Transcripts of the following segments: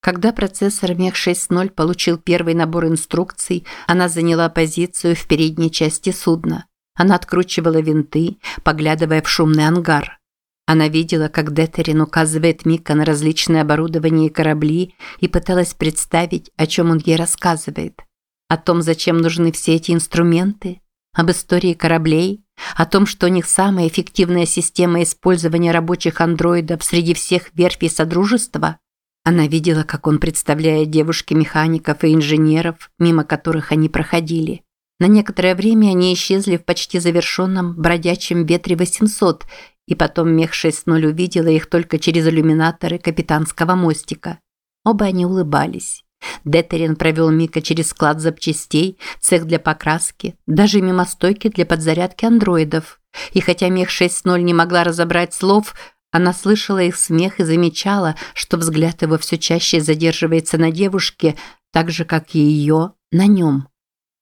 Когда процессор Мех 6.0 получил первый набор инструкций, она заняла позицию в передней части судна. Она откручивала винты, поглядывая в шумный ангар. Она видела, как Детерин указывает Мика на различные оборудование и корабли и пыталась представить, о чем он ей рассказывает. О том, зачем нужны все эти инструменты, об истории кораблей, о том, что у них самая эффективная система использования рабочих андроидов среди всех верфей Содружества – она видела, как он представляет девушке механиков и инженеров, мимо которых они проходили. На некоторое время они исчезли в почти завершенном бродячем ветре 800, и потом Мех 6.0 увидела их только через иллюминаторы капитанского мостика. Оба они улыбались. Детерин провел Мика через склад запчастей, цех для покраски, даже мимо стойки для подзарядки андроидов. И хотя Мех 6.0 не могла разобрать слов, она слышала их смех и замечала, что взгляд его все чаще задерживается на девушке, так же, как и ее, на нем.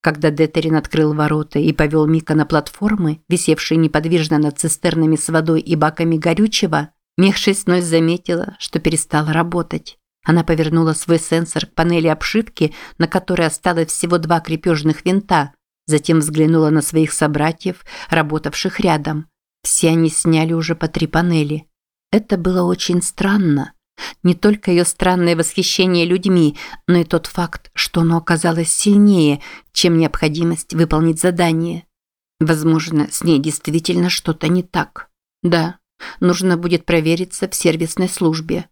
Когда Детерин открыл ворота и повел Мика на платформы, висевшие неподвижно над цистернами с водой и баками горючего, Мех 6.0 заметила, что перестала работать. Она повернула свой сенсор к панели обшивки, на которой осталось всего два крепежных винта, затем взглянула на своих собратьев, работавших рядом. Все они сняли уже по три панели. Это было очень странно. Не только ее странное восхищение людьми, но и тот факт, что оно оказалось сильнее, чем необходимость выполнить задание. Возможно, с ней действительно что-то не так. Да, нужно будет провериться в сервисной службе.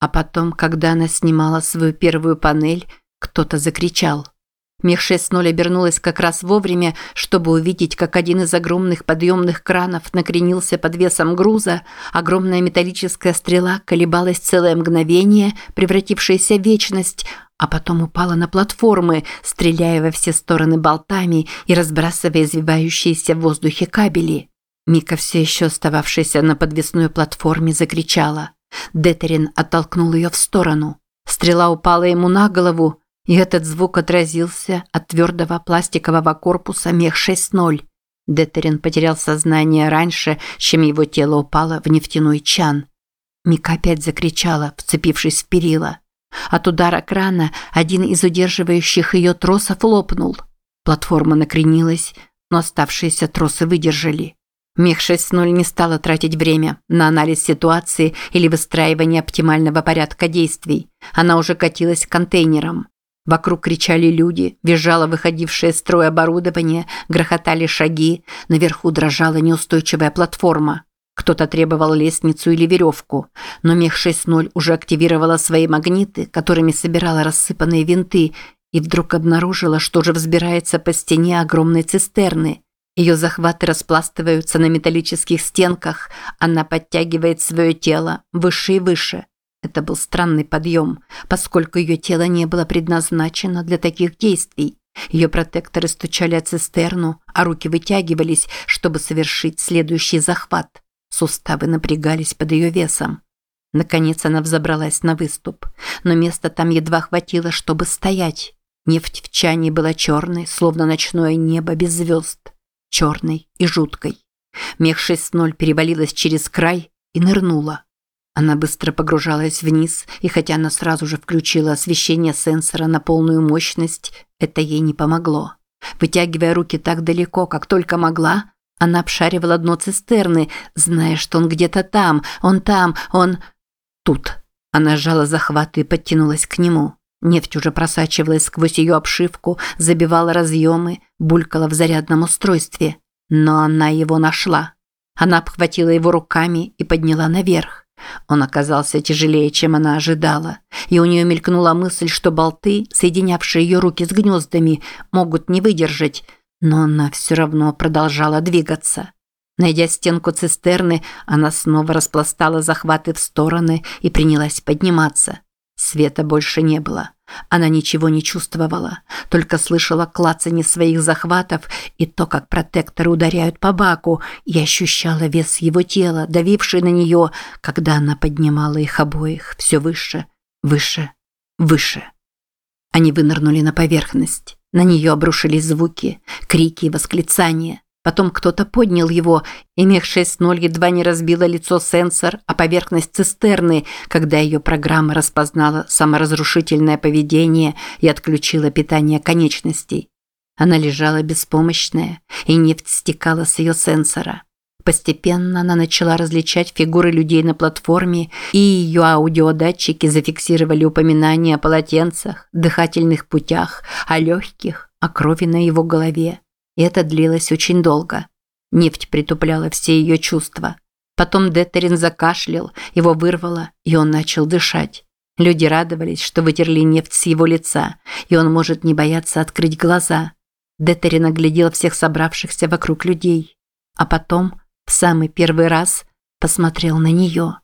А потом, когда она снимала свою первую панель, кто-то закричал – Мех 6.0 обернулась как раз вовремя, чтобы увидеть, как один из огромных подъемных кранов накренился под весом груза, огромная металлическая стрела колебалась целое мгновение, превратившаяся в вечность, а потом упала на платформы, стреляя во все стороны болтами и разбрасывая извивающиеся в воздухе кабели. Мика, все еще остававшаяся на подвесной платформе, закричала. Детерин оттолкнул ее в сторону. Стрела упала ему на голову, и этот звук отразился от твердого пластикового корпуса мех 6.0. Детерин потерял сознание раньше, чем его тело упало в нефтяной чан. Мика опять закричала, вцепившись в перила. От удара крана один из удерживающих ее тросов лопнул. Платформа накренилась, но оставшиеся тросы выдержали. Мех 6.0 не стала тратить время на анализ ситуации или выстраивание оптимального порядка действий. Она уже катилась к контейнерам. Вокруг кричали люди, визжало выходившее из строя оборудование, грохотали шаги, наверху дрожала неустойчивая платформа. Кто-то требовал лестницу или веревку, но Мех 6.0 уже активировала свои магниты, которыми собирала рассыпанные винты, и вдруг обнаружила, что уже взбирается по стене огромной цистерны. Ее захваты распластываются на металлических стенках, она подтягивает свое тело выше и выше – это был странный подъем, поскольку ее тело не было предназначено для таких действий. Ее протекторы стучали о цистерну, а руки вытягивались, чтобы совершить следующий захват. Суставы напрягались под ее весом. Наконец она взобралась на выступ, но места там едва хватило, чтобы стоять. Нефть в чане была черной, словно ночное небо без звезд. Черной и жуткой. Мех 6.0 перевалилась через край и нырнула. Она быстро погружалась вниз, и хотя она сразу же включила освещение сенсора на полную мощность, это ей не помогло. Вытягивая руки так далеко, как только могла, она обшаривала дно цистерны, зная, что он где-то там, он там, он... Тут. Она сжала захват и подтянулась к нему. Нефть уже просачивалась сквозь ее обшивку, забивала разъемы, булькала в зарядном устройстве. Но она его нашла. Она обхватила его руками и подняла наверх. Он оказался тяжелее, чем она ожидала, и у нее мелькнула мысль, что болты, соединявшие ее руки с гнездами, могут не выдержать, но она все равно продолжала двигаться. Найдя стенку цистерны, она снова распластала захваты в стороны и принялась подниматься. Света больше не было. Она ничего не чувствовала, только слышала клацанье своих захватов и то, как протекторы ударяют по баку, и ощущала вес его тела, давивший на нее, когда она поднимала их обоих все выше, выше, выше. Они вынырнули на поверхность. На нее обрушились звуки, крики и восклицания. Потом кто-то поднял его, и Мех-6.0 едва не разбила лицо сенсор, а поверхность цистерны, когда ее программа распознала саморазрушительное поведение и отключила питание конечностей. Она лежала беспомощная, и нефть стекала с ее сенсора. Постепенно она начала различать фигуры людей на платформе, и ее аудиодатчики зафиксировали упоминания о полотенцах, дыхательных путях, о легких, о крови на его голове. И это длилось очень долго. Нефть притупляла все ее чувства. Потом Детерин закашлял, его вырвало, и он начал дышать. Люди радовались, что вытерли нефть с его лица, и он может не бояться открыть глаза. Детерин оглядел всех собравшихся вокруг людей. А потом, в самый первый раз, посмотрел на нее.